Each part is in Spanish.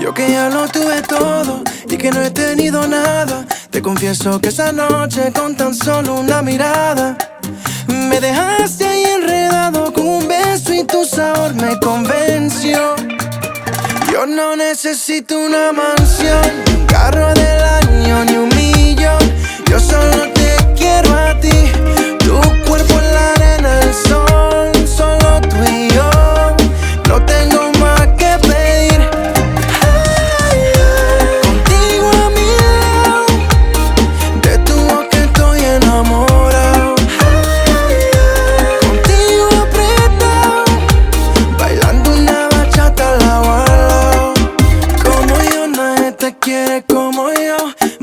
Yo que ya lo tuve todo y que no he tenido nada. Te confieso que esa noche con tan solo una mirada me dejaste ahí enredado con un beso y tu sabor me convenció. Yo no necesito una mansión,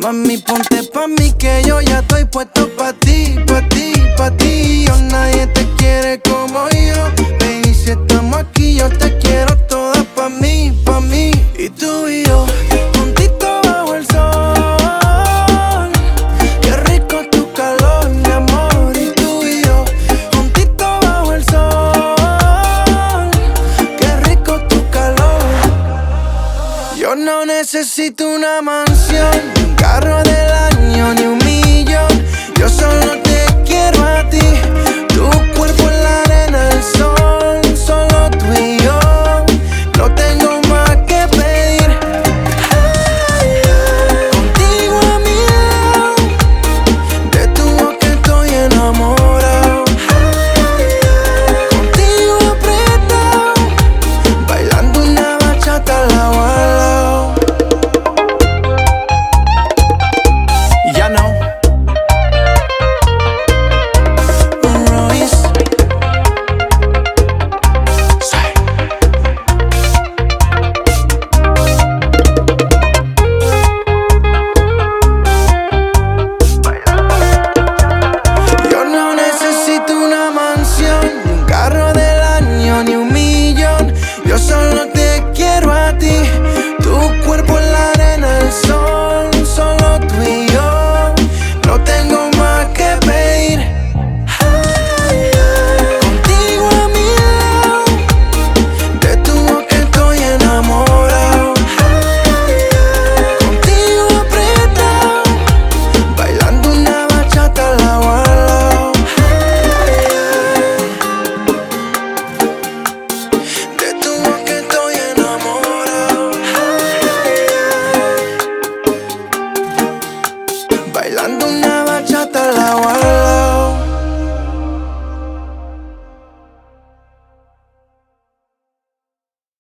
mami ponte pa mí que yo ya estoy puesto pa ti, pa ti, pa ti. Yo nadie te quiere como yo, baby si estamos aquí yo te quiero toda pa mí, pa mí. Y tú y yo, juntito bajo el sol. Qué rico tu calor, mi amor. Y tú y yo, juntito bajo el sol. Qué rico tu calor. Yo no necesito una mansión, Carro del año, ni